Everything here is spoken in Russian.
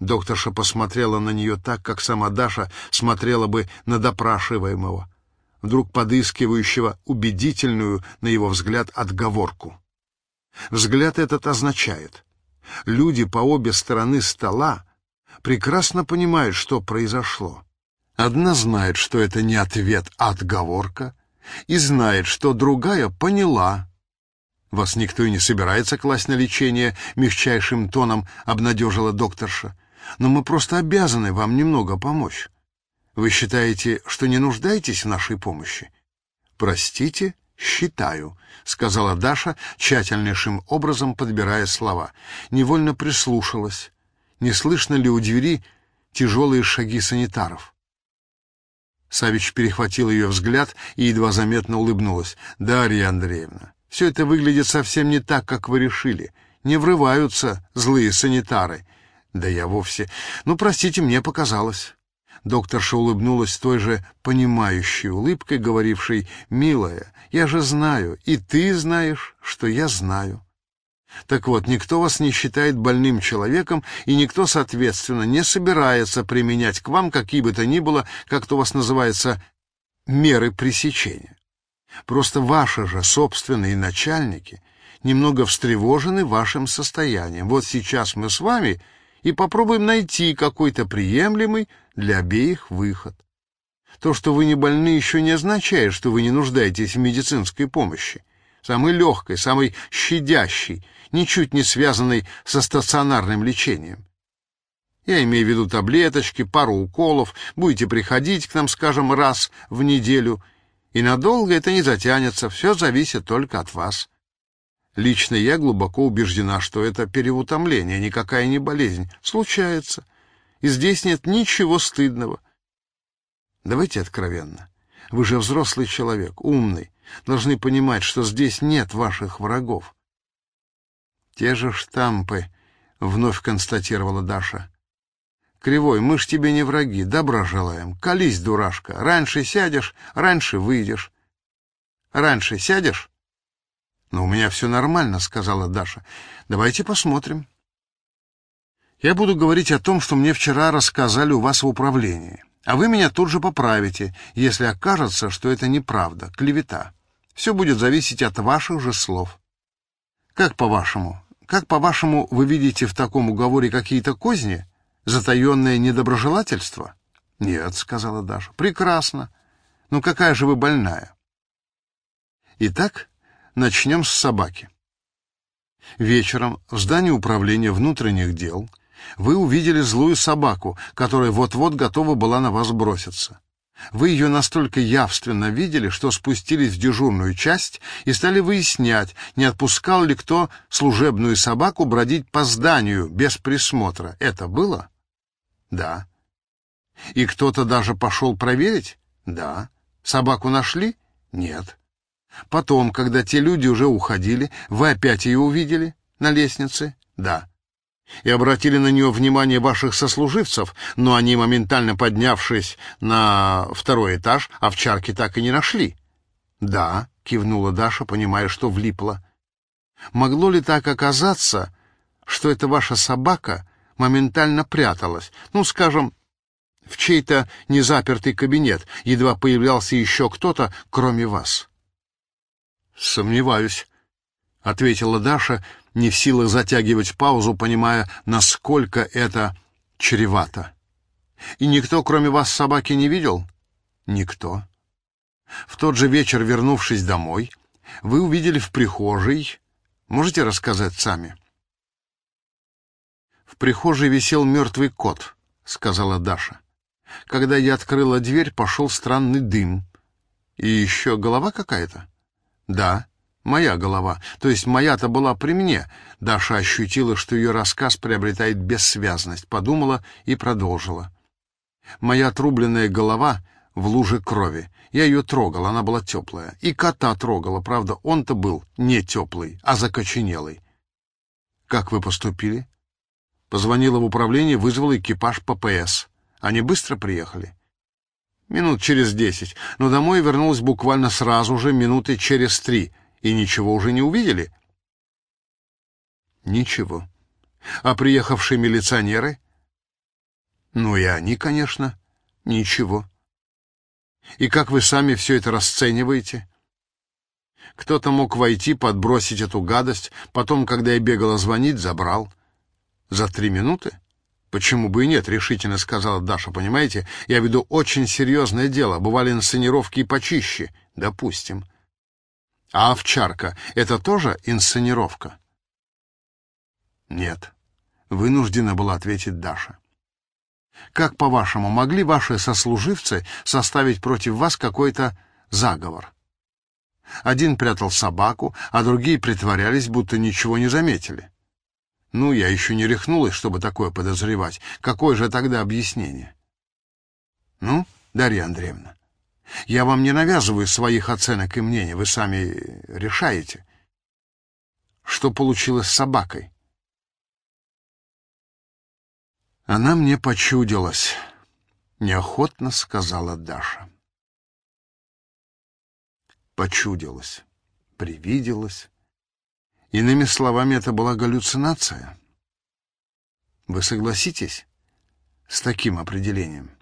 Докторша посмотрела на нее так, как сама Даша смотрела бы на допрашиваемого, вдруг подыскивающего убедительную, на его взгляд, отговорку. Взгляд этот означает, люди по обе стороны стола прекрасно понимают, что произошло. Одна знает, что это не ответ, а отговорка, и знает, что другая поняла. Вас никто и не собирается класть на лечение, мягчайшим тоном обнадежила докторша. Но мы просто обязаны вам немного помочь. Вы считаете, что не нуждаетесь в нашей помощи? Простите, считаю, сказала Даша, тщательнейшим образом подбирая слова. Невольно прислушалась. Не слышно ли у двери тяжелые шаги санитаров? Савич перехватил ее взгляд и едва заметно улыбнулась. «Дарья Андреевна, все это выглядит совсем не так, как вы решили. Не врываются злые санитары». «Да я вовсе... Ну, простите, мне показалось». Докторша улыбнулась той же понимающей улыбкой, говорившей, «Милая, я же знаю, и ты знаешь, что я знаю». Так вот, никто вас не считает больным человеком, и никто, соответственно, не собирается применять к вам какие бы то ни было, как то вас называется, меры пресечения. Просто ваши же собственные начальники немного встревожены вашим состоянием. Вот сейчас мы с вами и попробуем найти какой-то приемлемый для обеих выход. То, что вы не больны, еще не означает, что вы не нуждаетесь в медицинской помощи. Самой легкой, самой щадящей, ничуть не связанной со стационарным лечением. Я имею в виду таблеточки, пару уколов, будете приходить к нам, скажем, раз в неделю, и надолго это не затянется, все зависит только от вас. Лично я глубоко убеждена, что это переутомление, никакая не болезнь. Случается. И здесь нет ничего стыдного. Давайте откровенно. Вы же взрослый человек, умный. Должны понимать, что здесь нет ваших врагов. Те же штампы, вновь констатировала Даша. Кривой, мы ж тебе не враги, добра желаем. Колись, дурашка. Раньше сядешь, раньше выйдешь. Раньше сядешь? Но у меня все нормально, сказала Даша. Давайте посмотрим. Я буду говорить о том, что мне вчера рассказали у вас в управлении. А вы меня тут же поправите, если окажется, что это неправда, клевета. Все будет зависеть от ваших же слов. Как по-вашему, как, по-вашему, вы видите в таком уговоре какие-то козни? Затаенное недоброжелательство? Нет, сказала Даша. Прекрасно. Ну какая же вы больная? Итак, начнем с собаки. Вечером в здании управления внутренних дел вы увидели злую собаку, которая вот-вот готова была на вас броситься. Вы ее настолько явственно видели, что спустились в дежурную часть и стали выяснять, не отпускал ли кто служебную собаку бродить по зданию без присмотра. Это было? Да. И кто-то даже пошел проверить? Да. Собаку нашли? Нет. Потом, когда те люди уже уходили, вы опять ее увидели на лестнице? Да и обратили на нее внимание ваших сослуживцев, но они, моментально поднявшись на второй этаж, овчарки так и не нашли. «Да», — кивнула Даша, понимая, что влипла. «Могло ли так оказаться, что эта ваша собака моментально пряталась? Ну, скажем, в чей-то незапертый кабинет, едва появлялся еще кто-то, кроме вас?» «Сомневаюсь», — ответила Даша, — не в силах затягивать паузу, понимая, насколько это чревато. «И никто, кроме вас, собаки не видел?» «Никто». В тот же вечер, вернувшись домой, вы увидели в прихожей... Можете рассказать сами?» «В прихожей висел мертвый кот», — сказала Даша. «Когда я открыла дверь, пошел странный дым. И еще голова какая-то?» «Да». Моя голова, то есть моя-то была при мне. Даша ощутила, что ее рассказ приобретает бессвязность, подумала и продолжила. Моя отрубленная голова в луже крови. Я ее трогал, она была теплая. И кота трогала, правда, он-то был не теплый, а закоченелый. Как вы поступили? Позвонила в управление, вызвала экипаж ППС. Они быстро приехали. Минут через десять, но домой вернулась буквально сразу же, минуты через три — и ничего уже не увидели? Ничего. А приехавшие милиционеры? Ну и они, конечно, ничего. И как вы сами все это расцениваете? Кто-то мог войти, подбросить эту гадость, потом, когда я бегала звонить, забрал. За три минуты? Почему бы и нет, решительно сказала Даша, понимаете? Я веду очень серьезное дело, бывали инсценировки и почище, допустим. А овчарка — это тоже инсценировка? Нет, вынуждена была ответить Даша. Как, по-вашему, могли ваши сослуживцы составить против вас какой-то заговор? Один прятал собаку, а другие притворялись, будто ничего не заметили. Ну, я еще не рехнулась, чтобы такое подозревать. Какое же тогда объяснение? Ну, Дарья Андреевна, я вам не навязываю своих оценок и мнений, вы сами решаете. Что получилось с собакой? Она мне почудилась, неохотно сказала Даша. Почудилась, привиделась. Иными словами, это была галлюцинация. Вы согласитесь с таким определением?